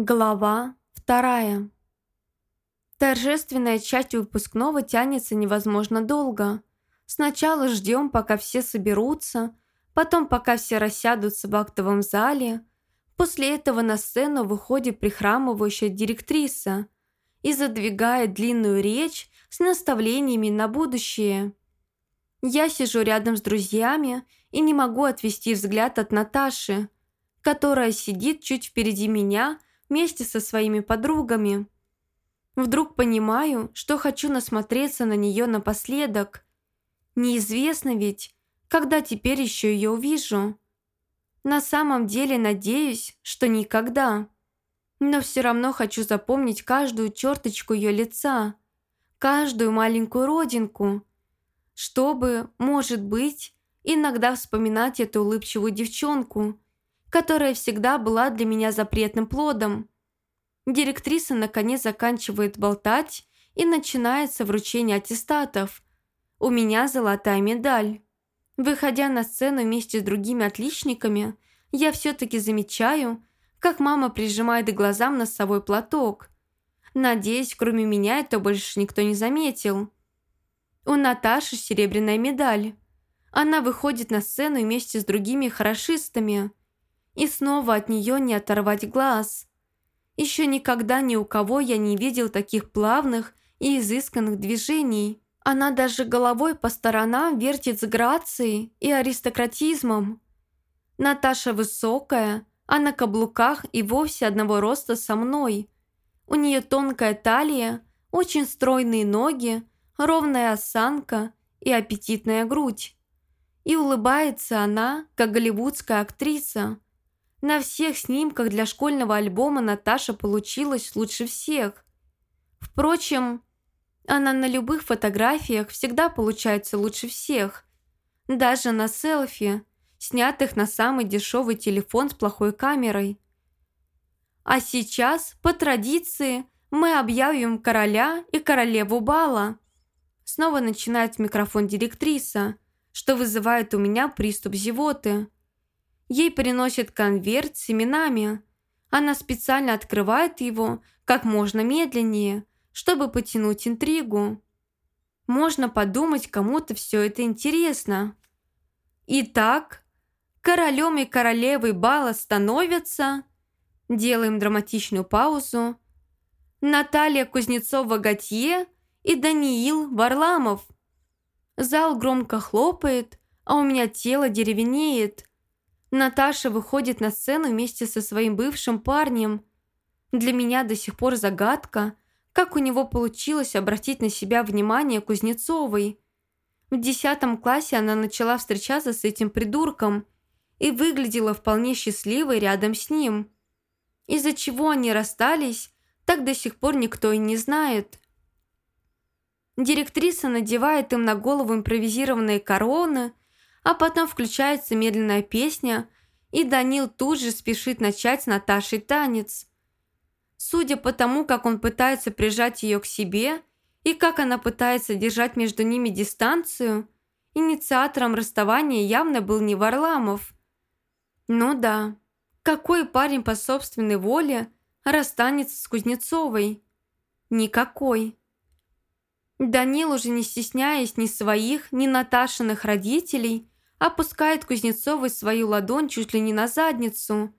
Глава вторая. Торжественная часть выпускного тянется невозможно долго. Сначала ждем, пока все соберутся, потом пока все рассядутся в актовом зале. После этого на сцену выходит прихрамывающая директриса и задвигает длинную речь с наставлениями на будущее. Я сижу рядом с друзьями и не могу отвести взгляд от Наташи, которая сидит чуть впереди меня – вместе со своими подругами. Вдруг понимаю, что хочу насмотреться на нее напоследок. Неизвестно ведь, когда теперь еще ее увижу. На самом деле надеюсь, что никогда. Но все равно хочу запомнить каждую черточку ее лица, каждую маленькую родинку, чтобы, может быть, иногда вспоминать эту улыбчивую девчонку – которая всегда была для меня запретным плодом. Директриса наконец заканчивает болтать и начинается вручение аттестатов. У меня золотая медаль. Выходя на сцену вместе с другими отличниками, я все-таки замечаю, как мама прижимает к глазам носовой платок. Надеюсь, кроме меня это больше никто не заметил. У Наташи серебряная медаль. Она выходит на сцену вместе с другими хорошистами и снова от нее не оторвать глаз. Еще никогда ни у кого я не видел таких плавных и изысканных движений. Она даже головой по сторонам вертит с грацией и аристократизмом. Наташа высокая, а на каблуках и вовсе одного роста со мной. У нее тонкая талия, очень стройные ноги, ровная осанка и аппетитная грудь. И улыбается она, как голливудская актриса – на всех снимках для школьного альбома Наташа получилась лучше всех. Впрочем, она на любых фотографиях всегда получается лучше всех. Даже на селфи, снятых на самый дешевый телефон с плохой камерой. А сейчас, по традиции, мы объявим короля и королеву бала. Снова начинает микрофон директриса, что вызывает у меня приступ зевоты. Ей приносят конверт с именами. Она специально открывает его как можно медленнее, чтобы потянуть интригу. Можно подумать, кому-то все это интересно. Итак, королем и королевой бала становятся... Делаем драматичную паузу. Наталья Кузнецова-Готье и Даниил Варламов. Зал громко хлопает, а у меня тело деревенеет. Наташа выходит на сцену вместе со своим бывшим парнем. Для меня до сих пор загадка, как у него получилось обратить на себя внимание Кузнецовой. В десятом классе она начала встречаться с этим придурком и выглядела вполне счастливой рядом с ним. Из-за чего они расстались, так до сих пор никто и не знает. Директриса надевает им на голову импровизированные короны – а потом включается медленная песня, и Данил тут же спешит начать с Наташей танец. Судя по тому, как он пытается прижать ее к себе и как она пытается держать между ними дистанцию, инициатором расставания явно был не Варламов. Ну да, какой парень по собственной воле расстанется с Кузнецовой? Никакой. Данил, уже не стесняясь ни своих, ни Наташиных родителей, опускает Кузнецовой свою ладонь чуть ли не на задницу.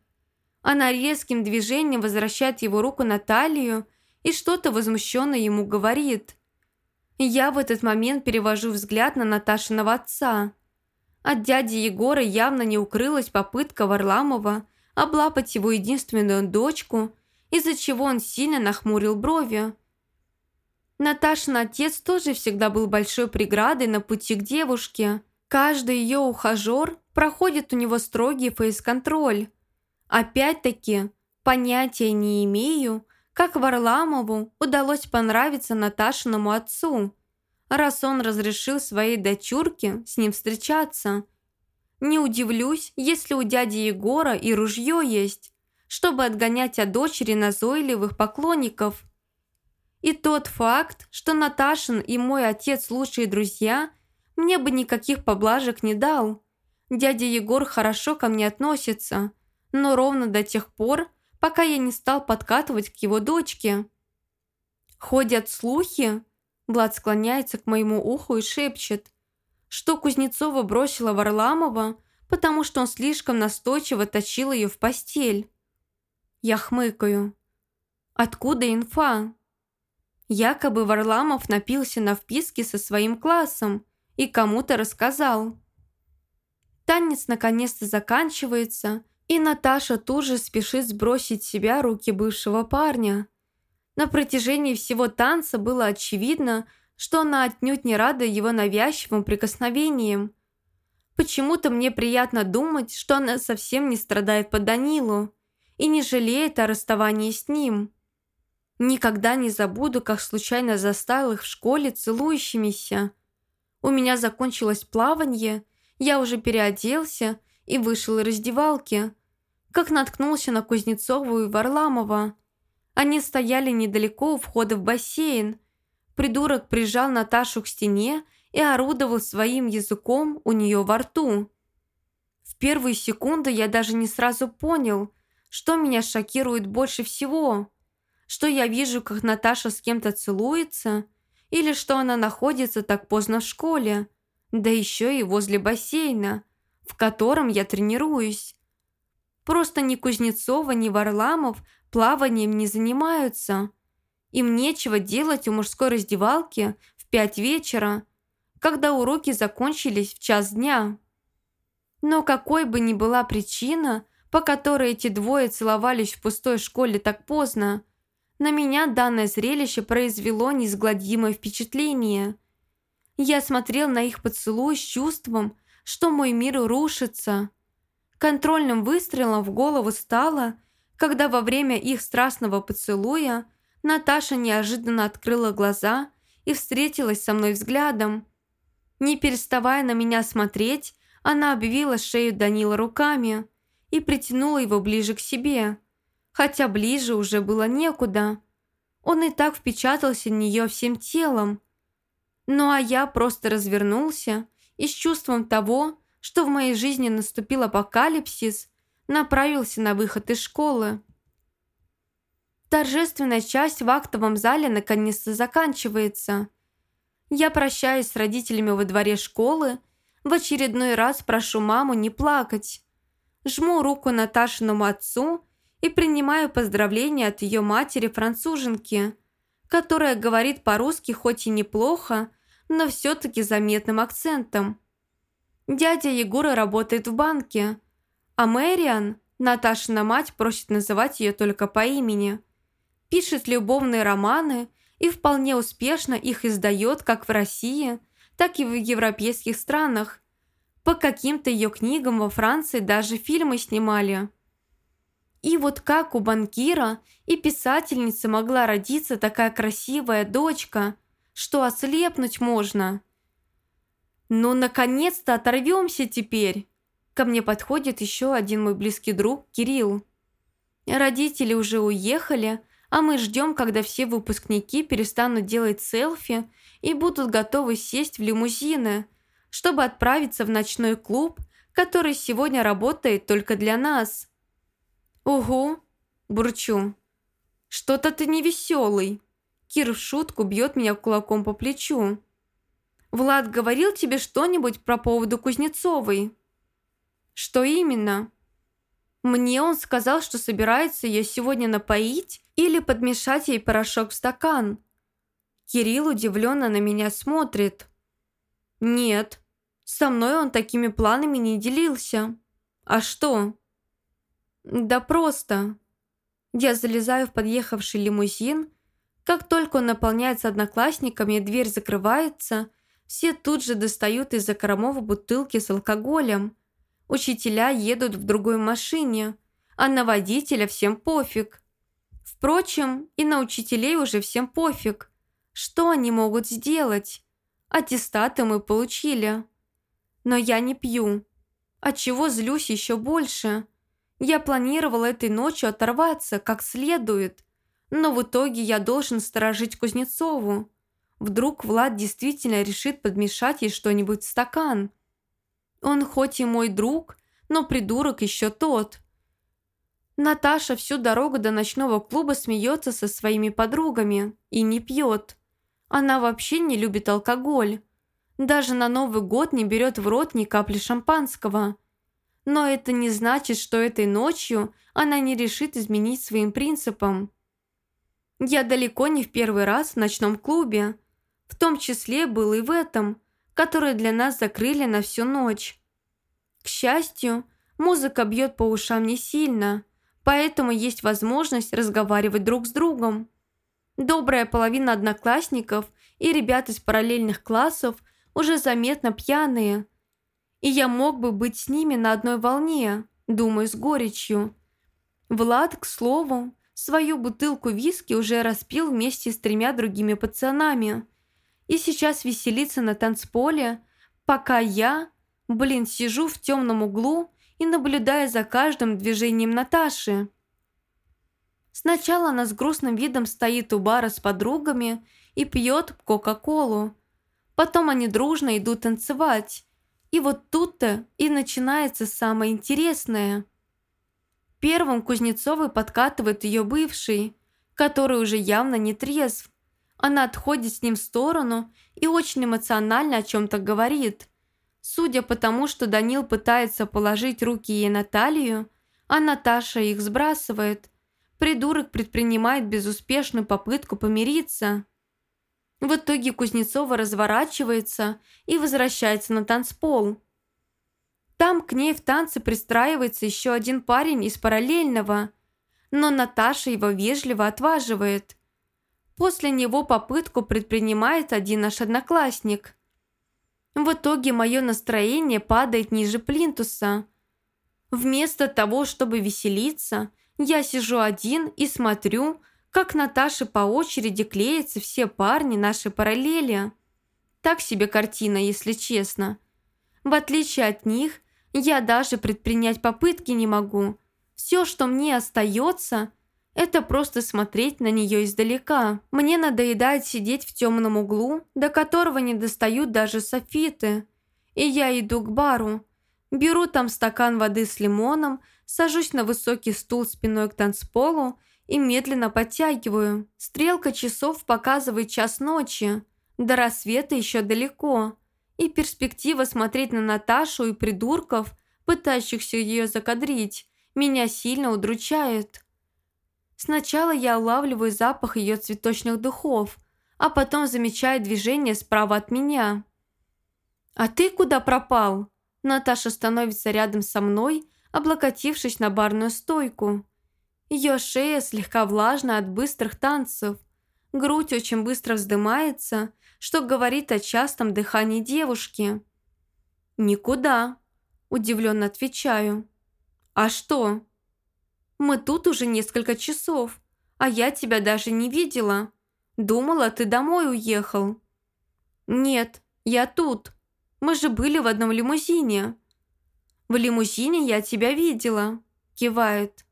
Она резким движением возвращает его руку на талию и что-то возмущенно ему говорит. Я в этот момент перевожу взгляд на Наташиного отца. От дяди Егора явно не укрылась попытка Варламова облапать его единственную дочку, из-за чего он сильно нахмурил брови. Наташин отец тоже всегда был большой преградой на пути к девушке – Каждый ее ухажер проходит у него строгий фейс-контроль. Опять-таки, понятия не имею, как Варламову удалось понравиться Наташиному отцу, раз он разрешил своей дочурке с ним встречаться. Не удивлюсь, если у дяди Егора и ружье есть, чтобы отгонять от дочери назойливых поклонников. И тот факт, что Наташин и мой отец лучшие друзья – мне бы никаких поблажек не дал. Дядя Егор хорошо ко мне относится, но ровно до тех пор, пока я не стал подкатывать к его дочке. Ходят слухи, Влад склоняется к моему уху и шепчет, что Кузнецова бросила Варламова, потому что он слишком настойчиво точил ее в постель. Я хмыкаю. Откуда инфа? Якобы Варламов напился на вписке со своим классом и кому-то рассказал. Танец наконец-то заканчивается, и Наташа тут же спешит сбросить с себя руки бывшего парня. На протяжении всего танца было очевидно, что она отнюдь не рада его навязчивым прикосновениям. Почему-то мне приятно думать, что она совсем не страдает по Данилу и не жалеет о расставании с ним. Никогда не забуду, как случайно застал их в школе целующимися. У меня закончилось плавание, я уже переоделся и вышел из раздевалки, как наткнулся на Кузнецову и Варламова. Они стояли недалеко у входа в бассейн. Придурок прижал Наташу к стене и орудовал своим языком у нее во рту. В первые секунды я даже не сразу понял, что меня шокирует больше всего – что я вижу, как Наташа с кем-то целуется, или что она находится так поздно в школе, да еще и возле бассейна, в котором я тренируюсь. Просто ни Кузнецова, ни Варламов плаванием не занимаются. Им нечего делать у мужской раздевалки в пять вечера, когда уроки закончились в час дня. Но какой бы ни была причина, по которой эти двое целовались в пустой школе так поздно, на меня данное зрелище произвело неизгладимое впечатление. Я смотрел на их поцелуй с чувством, что мой мир рушится. Контрольным выстрелом в голову стало, когда во время их страстного поцелуя Наташа неожиданно открыла глаза и встретилась со мной взглядом. Не переставая на меня смотреть, она обвила шею Данила руками и притянула его ближе к себе – хотя ближе уже было некуда. Он и так впечатался в нее всем телом. Ну а я просто развернулся и с чувством того, что в моей жизни наступил апокалипсис, направился на выход из школы. Торжественная часть в актовом зале наконец-то заканчивается. Я прощаюсь с родителями во дворе школы, в очередной раз прошу маму не плакать. Жму руку Наташиному отцу и принимаю поздравления от ее матери-француженки, которая говорит по-русски хоть и неплохо, но все-таки заметным акцентом. Дядя Егора работает в банке, а Мэриан, Наташина мать, просит называть ее только по имени. Пишет любовные романы и вполне успешно их издает как в России, так и в европейских странах. По каким-то ее книгам во Франции даже фильмы снимали. И вот как у банкира и писательницы могла родиться такая красивая дочка, что ослепнуть можно. Ну, наконец-то оторвемся теперь. Ко мне подходит еще один мой близкий друг Кирилл. Родители уже уехали, а мы ждем, когда все выпускники перестанут делать селфи и будут готовы сесть в лимузины, чтобы отправиться в ночной клуб, который сегодня работает только для нас. «Угу», – бурчу. «Что-то ты невеселый». Кир в шутку бьет меня кулаком по плечу. «Влад говорил тебе что-нибудь про поводу Кузнецовой?» «Что именно?» «Мне он сказал, что собирается ее сегодня напоить или подмешать ей порошок в стакан». Кирилл удивленно на меня смотрит. «Нет, со мной он такими планами не делился. А что?» Да просто. Я залезаю в подъехавший лимузин. Как только он наполняется одноклассниками и дверь закрывается, все тут же достают из закромов бутылки с алкоголем. Учителя едут в другой машине, а на водителя всем пофиг. Впрочем, и на учителей уже всем пофиг. Что они могут сделать? Аттестаты мы получили. Но я не пью. Отчего злюсь еще больше? Я планировал этой ночью оторваться как следует, но в итоге я должен сторожить Кузнецову. Вдруг Влад действительно решит подмешать ей что-нибудь в стакан. Он хоть и мой друг, но придурок еще тот. Наташа всю дорогу до ночного клуба смеется со своими подругами и не пьет. Она вообще не любит алкоголь. Даже на Новый год не берет в рот ни капли шампанского. Но это не значит, что этой ночью она не решит изменить своим принципам. Я далеко не в первый раз в ночном клубе. В том числе был и в этом, который для нас закрыли на всю ночь. К счастью, музыка бьет по ушам не сильно, поэтому есть возможность разговаривать друг с другом. Добрая половина одноклассников и ребят из параллельных классов уже заметно пьяные. И я мог бы быть с ними на одной волне, думаю с горечью. Влад, к слову, свою бутылку виски уже распил вместе с тремя другими пацанами. И сейчас веселится на танцполе, пока я, блин, сижу в темном углу и наблюдая за каждым движением Наташи. Сначала она с грустным видом стоит у бара с подругами и пьет Кока-Колу. Потом они дружно идут танцевать. И вот тут-то и начинается самое интересное. Первым Кузнецовой подкатывает ее бывший, который уже явно не трезв. Она отходит с ним в сторону и очень эмоционально о чем-то говорит. Судя по тому, что Данил пытается положить руки ей на талию, а Наташа их сбрасывает – Придурок предпринимает безуспешную попытку помириться. В итоге Кузнецова разворачивается и возвращается на танцпол. Там к ней в танце пристраивается еще один парень из параллельного, но Наташа его вежливо отваживает. После него попытку предпринимает один наш одноклассник. В итоге мое настроение падает ниже плинтуса. Вместо того, чтобы веселиться, я сижу один и смотрю, как Наташе по очереди клеятся все парни нашей параллели. Так себе картина, если честно. В отличие от них, я даже предпринять попытки не могу. Все, что мне остается, это просто смотреть на нее издалека. Мне надоедает сидеть в темном углу, до которого не достают даже софиты. И я иду к бару. Беру там стакан воды с лимоном, сажусь на высокий стул спиной к танцполу и медленно подтягиваю. Стрелка часов показывает час ночи. До рассвета еще далеко. И перспектива смотреть на Наташу и придурков, пытающихся ее закадрить, меня сильно удручает. Сначала я улавливаю запах ее цветочных духов, а потом замечаю движение справа от меня. «А ты куда пропал?» Наташа становится рядом со мной облокотившись на барную стойку. Ее шея слегка влажна от быстрых танцев. Грудь очень быстро вздымается, что говорит о частом дыхании девушки. «Никуда», – удивленно отвечаю. «А что?» «Мы тут уже несколько часов, а я тебя даже не видела. Думала, ты домой уехал». «Нет, я тут. Мы же были в одном лимузине. В лимузине я тебя видела», – кивает.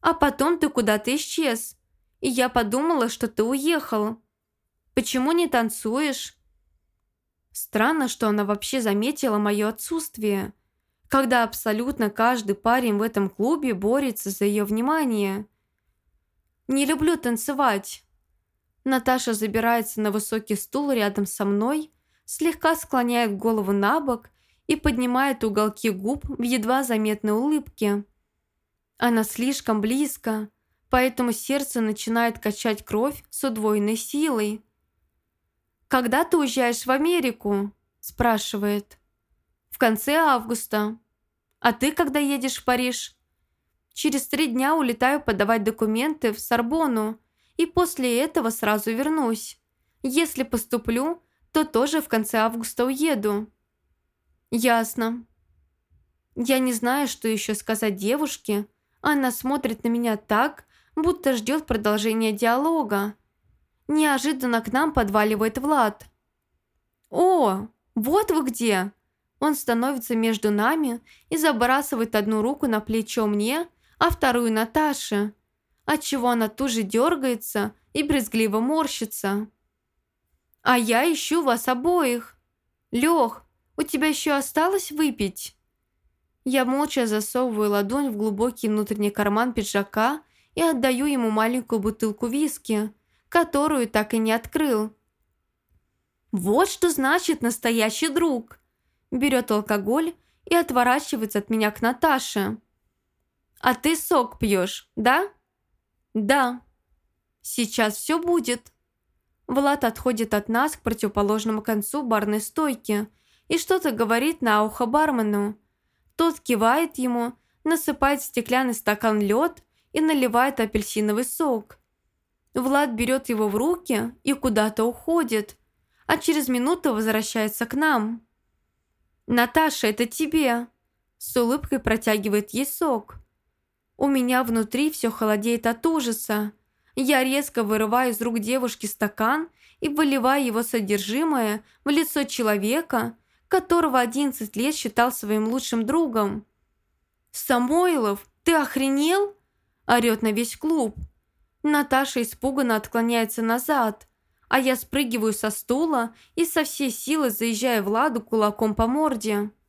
«А потом ты куда-то исчез, и я подумала, что ты уехал. Почему не танцуешь?» Странно, что она вообще заметила мое отсутствие, когда абсолютно каждый парень в этом клубе борется за ее внимание. «Не люблю танцевать». Наташа забирается на высокий стул рядом со мной, слегка склоняет голову на бок и поднимает уголки губ в едва заметной улыбке. Она слишком близко, поэтому сердце начинает качать кровь с удвоенной силой. «Когда ты уезжаешь в Америку?» – спрашивает. «В конце августа. А ты когда едешь в Париж?» «Через три дня улетаю подавать документы в Сорбону, и после этого сразу вернусь. Если поступлю, то тоже в конце августа уеду». «Ясно». Я не знаю, что еще сказать девушке. Она смотрит на меня так, будто ждет продолжения диалога. Неожиданно к нам подваливает Влад. «О, вот вы где!» Он становится между нами и забрасывает одну руку на плечо мне, а вторую Наташе, отчего она тут же дергается и брезгливо морщится. «А я ищу вас обоих. Лех, у тебя еще осталось выпить?» Я молча засовываю ладонь в глубокий внутренний карман пиджака и отдаю ему маленькую бутылку виски, которую так и не открыл. «Вот что значит настоящий друг!» Берет алкоголь и отворачивается от меня к Наташе. «А ты сок пьешь, да?» «Да». «Сейчас все будет». Влад отходит от нас к противоположному концу барной стойки и что-то говорит на ухо бармену. Тот кивает ему, насыпает в стеклянный стакан лед и наливает апельсиновый сок. Влад берет его в руки и куда-то уходит, а через минуту возвращается к нам. «Наташа, это тебе!» С улыбкой протягивает ей сок. У меня внутри все холодеет от ужаса. Я резко вырываю из рук девушки стакан и выливаю его содержимое в лицо человека, которого 11 лет считал своим лучшим другом. «Самойлов, ты охренел?» – орёт на весь клуб. Наташа испуганно отклоняется назад, а я спрыгиваю со стула и со всей силы заезжаю Владу кулаком по морде.